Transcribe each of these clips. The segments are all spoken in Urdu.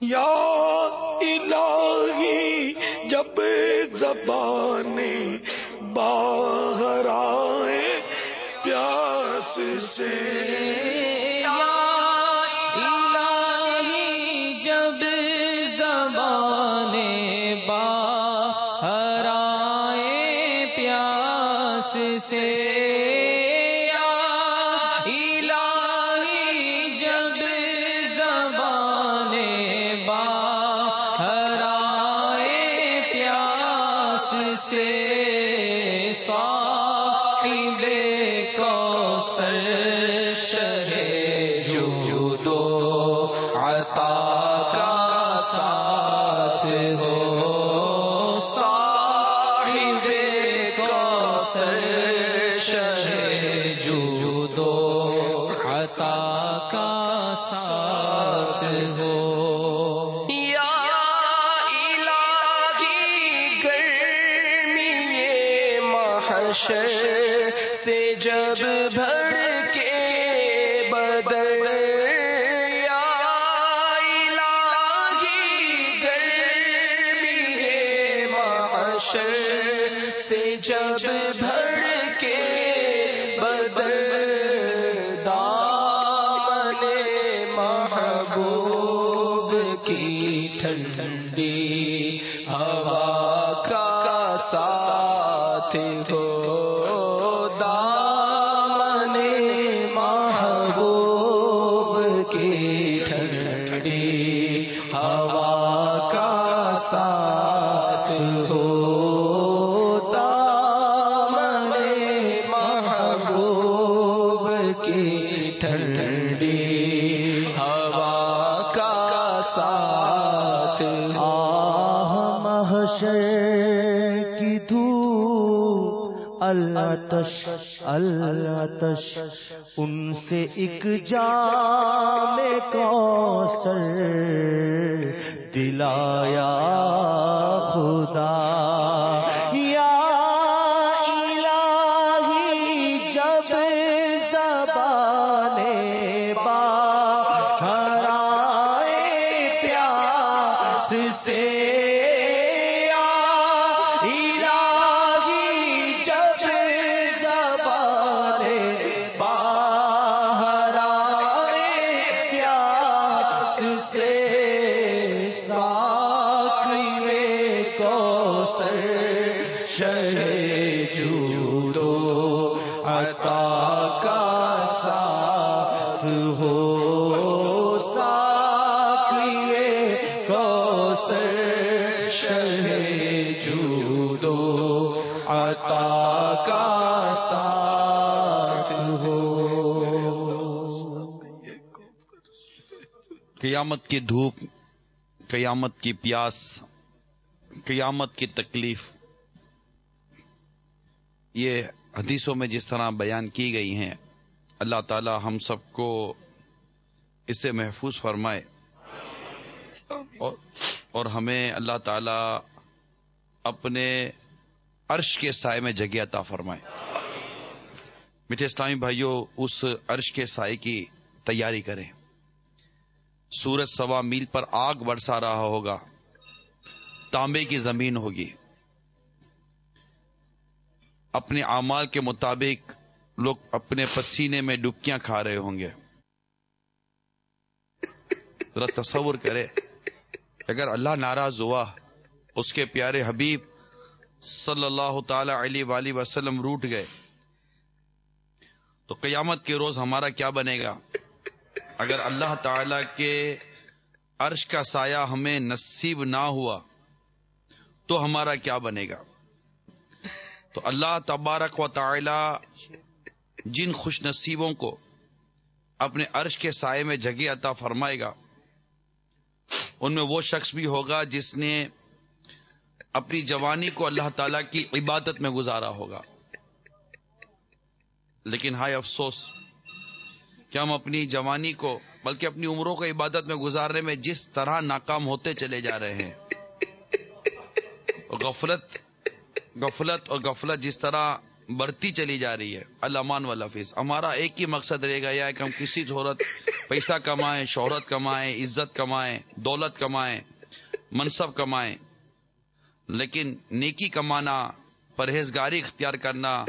یا الہی جب زبان باہر آئے پیاس سے۔ جب زبان باہر آئے پیاس سے۔ سے سے جب بھر کے بدل یا گرمی معاشر سے جب بھر کے بدل دامن محبوب کی ٹھنڈی ہوا کا ساتھ ہو ساتھ۔ آہ محشر کی تش، اللہ الاتش ان سے اک جا جام کوثر دلایا خدا۔ سے قیامت کی دھوپ، قیامت کی پیاس، قیامت کی تکلیف۔ یہ حدیثوں میں جس طرح بیان کی گئی ہیں، اللہ تعالی ہم سب کو اس سے محفوظ فرمائے۔ اور اور ہمیں اللہ تعالی اپنے عرش کے سائے میں جگہ عطا فرمائے۔ میٹھے اسلامی بھائیوں اس عرش کے سائے کی تیاری کریں۔ سورج سوا میل پر آگ برسا رہا ہوگا۔ تانبے کی زمین ہوگی۔ اپنے اعمال کے مطابق لوگ اپنے پسینے میں ڈبکیاں کھا رہے ہوں گے۔ ذرا تصور کرے اگر اللہ ناراض ہوا، اس کے پیارے حبیب صلی اللہ تعالی علیہ وآلہ وسلم روٹ گئے۔ تو قیامت کے روز ہمارا کیا بنے گا؟ اگر اللہ تعالی کے عرش کا سایہ ہمیں نصیب نہ ہوا، تو ہمارا کیا بنے گا؟ تو اللہ تبارک و تعالی جن خوش نصیبوں کو اپنے عرش کے سائے میں جگہ عطا فرمائے گا ان میں وہ شخص بھی ہوگا جس نے اپنی جوانی کو اللہ تعالی کی عبادت میں گزارا ہوگا۔ لیکن ہائے افسوس، کہ ہم اپنی جوانی کو، بلکہ اپنی عمروں کو عبادت میں گزارنے میں جس طرح ناکام ہوتے چلے جا رہے ہیں۔ غفلت غفلت اور غفلت جس طرح بڑھتی چلی جا رہی ہے۔ اللہ والا فیس ہمارا ایک ہی مقصد رہے گا یا کہ ہم کسی صورت پیسہ کمائیں، شہرت کمائیں، عزت کمائیں، دولت کمائیں، منصب کمائیں۔ لیکن نیکی کمانا، پرہیزگاری اختیار کرنا،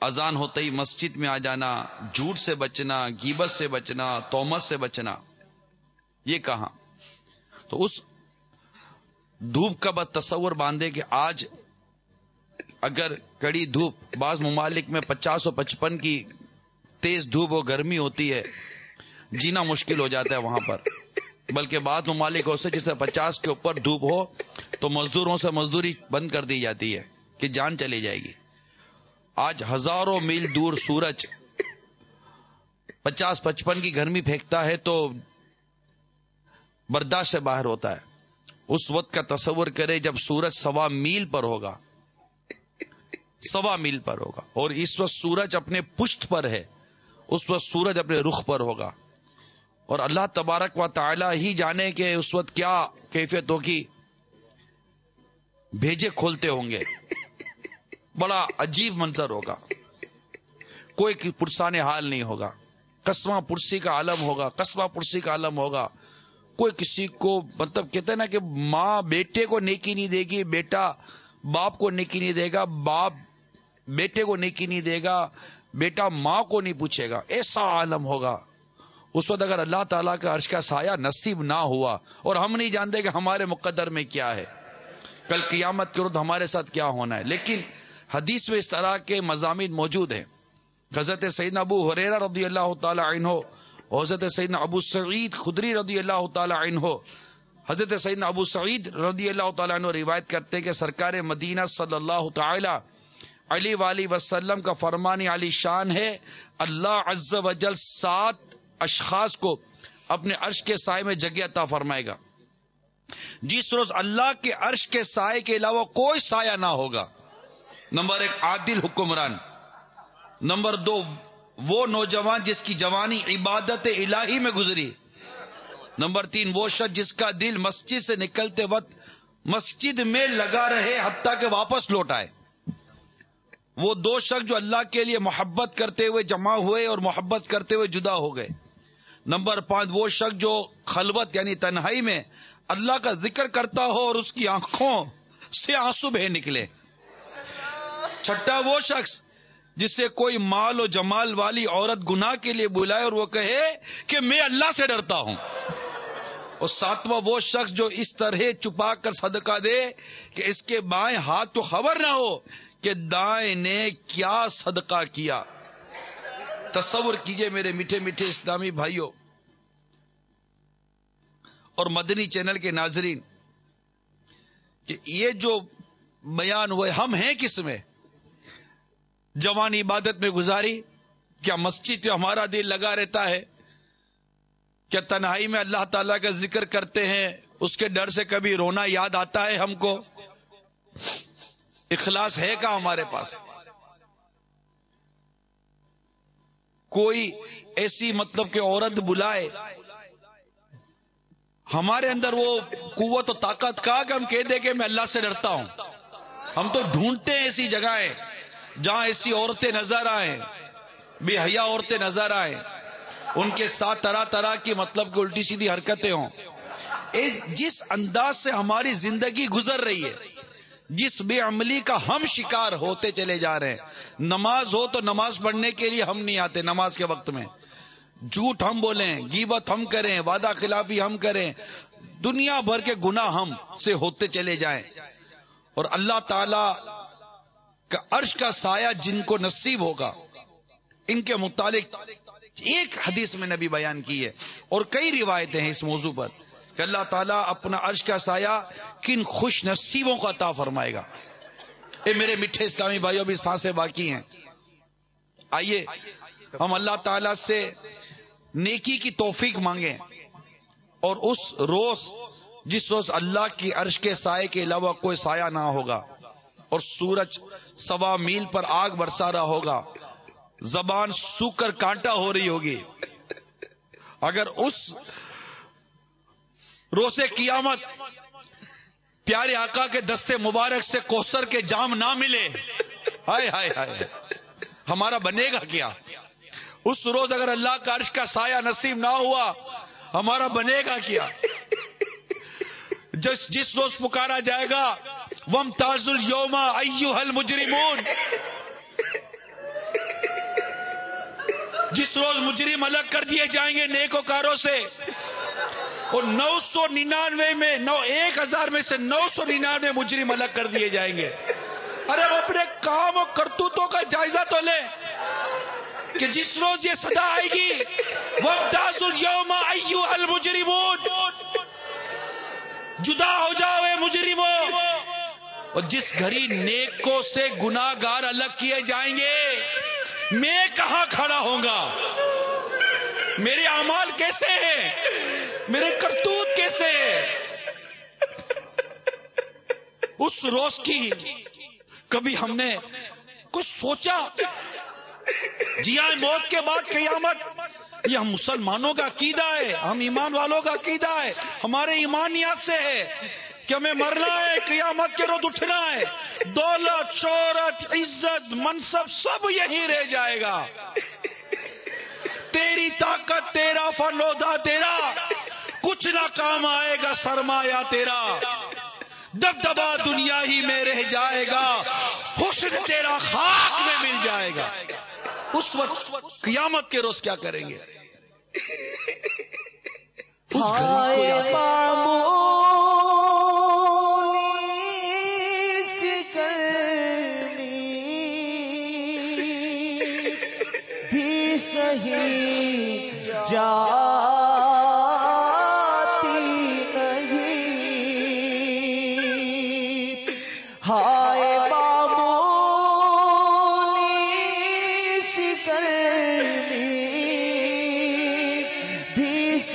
اذان ہوتے ہی مسجد میں آ جانا، جھوٹ سے بچنا گیبت سے بچنا، تومت سے بچنا، یہ کہاں؟ تو اس دھوپ کا بد تصور باندھے کہ آج اگر کڑی دھوپ، بعض ممالک میں پچاس سو پچپن کی تیز دھوپ و گرمی ہوتی ہے، جینا مشکل ہو جاتا ہے وہاں پر۔ بلکہ بعض ممالک سے جس میں پچاس کے اوپر دھوپ ہو، تو مزدوروں سے مزدوری بند کر دی جاتی ہے کہ جان چلی جائے گی۔ آج ہزاروں میل دور سورج پچاس پچپن کی گرمی پھینکتا ہے تو برداشت سے باہر ہوتا ہے۔ اس وقت کا تصور کرے جب سورج سوا میل پر ہوگا۔ سوا میل پر ہوگا۔ اور اس وقت سورج اپنے پشت پر ہے۔ اس وقت سورج اپنے رخ پر ہوگا۔ اور اللہ تبارک و تعالی ہی جانے کہ اس وقت کیا کیفیت ہوگی بھیجے کھولتے ہوں گے۔ بڑا عجیب منظر ہوگا۔ کوئی پرسان حال نہیں ہوگا۔ کسواں پرسی کا عالم ہوگا۔ کسواں پرسی کا عالم ہوگا۔ کوئی کسی کو مطلب کہتے ہیں نا کہ ماں بیٹے کو نیکی نہیں دے گی، بیٹا باپ کو نیکی نہیں دے گا، باپ بیٹے کو نیکی نہیں دے گا، بیٹا ماں کو نہیں پوچھے گا، ایسا عالم ہوگا۔ اس وقت اگر اللہ تعالیٰ کا عرش کا سایہ نصیب نہ ہوا اور ہم نہیں جانتے کہ ہمارے مقدر میں کیا ہے، کل قیامت کے رد ہمارے ساتھ کیا ہونا ہے۔ لیکن حدیث میں اس طرح کے مضامین موجود ہیں۔ حضرت سعید ابو حریرا رضی اللہ تعالی عنہ حضرت سعید ابو سعید خدری رضی اللہ تعالی عنہ۔ حضرت سعید ابو سعید رضی اللہ تعالیٰ عنہ روایت کرتے کہ سرکار مدینہ صلی اللہ تعالی علی والی وسلم کا فرمان علی شان ہے، اللہ عز و جل سات اشخاص کو اپنے عرش کے سائے میں جگہ عطا فرمائے گا۔ جس روز اللہ کے عرش کے سائے کے علاوہ کوئی سایہ نہ ہوگا۔ نمبر ایک، عادل حکمران۔ نمبر دو، وہ نوجوان جس کی جوانی عبادت الہی میں گزری۔ نمبر تین، وہ شخص جس کا دل مسجد سے نکلتے وقت مسجد میں لگا رہے حتیٰ کہ واپس لوٹ آئے۔ وہ دو شخص جو اللہ کے لیے محبت کرتے ہوئے جمع ہوئے اور محبت کرتے ہوئے جدا ہو گئے۔ نمبر پانچ، وہ شخص جو خلوت یعنی تنہائی میں اللہ کا ذکر کرتا ہو اور اس کی آنکھوں سے آنسو بہ نکلے۔ چھٹا وہ شخص جس سے کوئی مال و جمال والی عورت گناہ کے لیے بلائے اور وہ کہے کہ میں اللہ سے ڈرتا ہوں۔ اور ساتواں وہ شخص جو اس طرح چھپا کر صدقہ دے کہ اس کے بائیں ہاتھ تو خبر نہ ہو کہ دائیں نے کیا صدقہ کیا؟ تصور کیجیے میرے میٹھے میٹھے اسلامی بھائیوں۔ اور مدنی چینل کے ناظرین، کہ یہ جو بیان ہوئے، ہم ہیں کس میں؟ جوان عبادت میں گزاری، کیا مسجد ہمارا دل لگا رہتا ہے؟ کیا تنہائی میں اللہ تعالی کا ذکر کرتے ہیں؟ اس کے ڈر سے کبھی رونا یاد آتا ہے ہم کو؟ اخلاص ہے کا ہمارے پاس؟ کوئی ایسی مطلب کہ عورت بلائے، ہمارے اندر وہ قوت و طاقت کا کہ ہم کہہ دیں کہ میں اللہ سے ڈرتا ہوں۔ ہم تو ڈھونڈتے ہیں ایسی جگہیں جہاں ایسی عورتیں نظر آئیں، بے حیا عورتیں نظر آئیں۔ ان کے ساتھ طرح طرح کی مطلب کہ الٹی سیدھی حرکتیں ہوں۔ جس انداز سے ہماری زندگی گزر رہی ہے جس بے عملی کا ہم شکار ہوتے چلے جا رہے ہیں۔ نماز ہو تو نماز پڑھنے کے لیے ہم نہیں آتے نماز کے وقت میں۔ جھوٹ ہم بولیں گیبت ہم کریں، وعدہ خلافی ہم کریں۔ دنیا بھر کے گناہ ہم سے ہوتے چلے جائیں۔ اور اللہ تعالی کا عرش کا سایہ جن کو نصیب ہوگا، ان کے متعلق ایک حدیث میں نبی بیان کی ہے۔ اور کئی روایتیں ہیں اس موضوع پر۔ کہ اللہ تعالیٰ اپنا عرش کا سایہ کن خوش نصیبوں کو عطا فرمائے گا۔ اے میرے میٹھے اسلامی بھائیوں، بھی سانسیں باقی ہیں۔ آئیے، ہم اللہ تعالی سے نیکی کی توفیق مانگیں اور اس روز، جس روز اللہ کی عرش کے سائے کے علاوہ کوئی سایہ نہ ہوگا اور سورج سوا میل پر آگ برسا رہا ہوگا، زبان سو کر کانٹا ہو رہی ہوگی۔ اگر اس روسے قیامت۔ پیارے آقا کے دستے مبارک سے کوسر کے جام نہ ملے۔ ہائے ہائے ہائے۔ ہمارا بنے گا کیا؟ اس روز اگر اللہ کا عرش کا سایہ نصیب نہ ہوا، ہمارا بنے گا کیا؟ جس جس روز پکارا جائے گا، وم تاز الوما حل مجرمون جس روز مجرم الگ کر دیے جائیں گے نیکوکاروں سے اور نو سو ننانوے میں، نو ایک ہزار میں سے نو سو ننانوے مجرم الگ کر دیے جائیں گے۔ ارے ہم اپنے کام اور کرتوتوں کا جائزہ تو لیں کہ جس روز یہ صدا آئے گی وہ داس المجرمون۔ جدا ہو جاؤ اے اور جس گھڑی نیکوں سے گناگار الگ کیے جائیں گے، میں کہاں کھڑا ہوں گا؟ میرے اعمال کیسے ہیں؟ میرے کرتوت کیسے ہیں؟ اس روز کی کبھی ہم نے کچھ سوچا؟ جی ہاں موت کے بعد قیامت، یہ ہم مسلمانوں کا عقیدہ ہے، ہم ایمان والوں کا عقیدہ ہے، ہمارے ایمانیات سے ہے کہ ہمیں مرنا ہے، قیامت کے روز اٹھنا ہے۔ دولت، شہرت، عزت، منصب، سب یہی رہ جائے گا۔ تیری طاقت تیرا فلودا تیرا۔ کچھ نہ کام آئے گا، سرمایہ تیرا۔ دب دبا دنیا ہی میں رہ جائے گا۔ حسن تیرا خاک میں مل جائے گا۔ اس وقت قیامت کے روز کیا کریں گے؟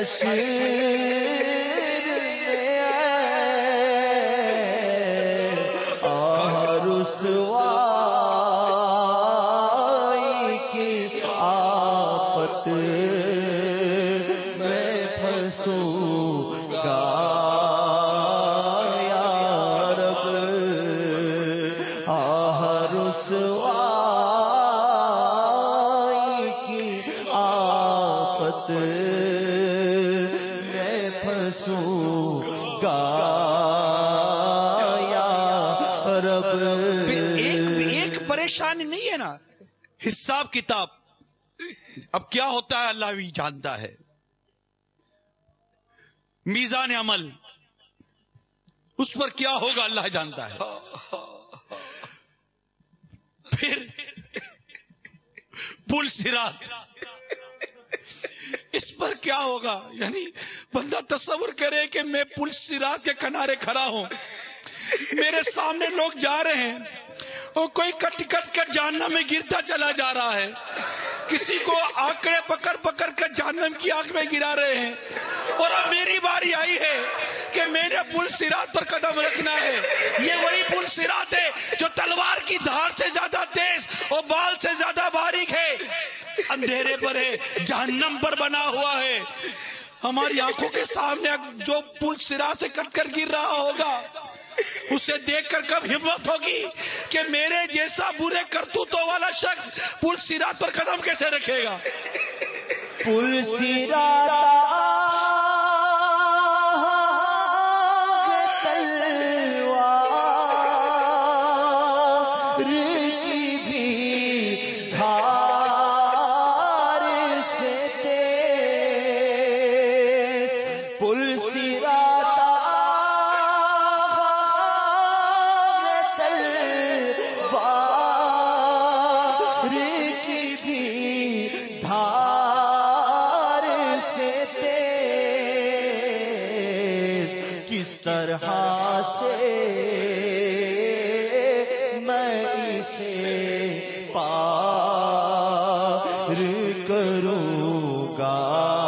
حسین حشر حساب کتاب۔ اب کیا ہوتا ہے اللہ بھی جانتا ہے۔ میزان عمل۔ اس پر کیا ہوگا اللہ جانتا ہے۔ پھر پل سرات۔ اس پر کیا ہوگا؟ یعنی بندہ تصور کرے کہ میں پل سرات کے کنارے کھڑا ہوں۔ میرے سامنے لوگ جا رہے ہیں۔ وہ کوئی کٹ کٹ کر جہنم میں گرتا چلا جا رہا ہے۔ کسی کو آکڑے پکڑ پکڑ کر جہنم کی آگ میں گرا رہے ہیں۔ اور اب میری باری آئی ہے کہ میرے پل سرات پر قدم رکھنا ہے۔ یہ وہی پل سرات ہے جو تلوار کی دھار سے زیادہ تیز اور بال سے زیادہ باریک ہے۔ اندھیرے پر ہے، جہنم پر بنا ہوا ہے۔ ہماری آنکھوں کے سامنے جو پل سرا سے کٹ کر گر رہا ہوگا۔ اسے دیکھ کر کب ہمت ہوگی کہ میرے جیسا برے کرتوتوں والا شخص پل سیرات پر قدم کیسے رکھے گا؟ پل سیرات سے میں اسے پار کروں گا۔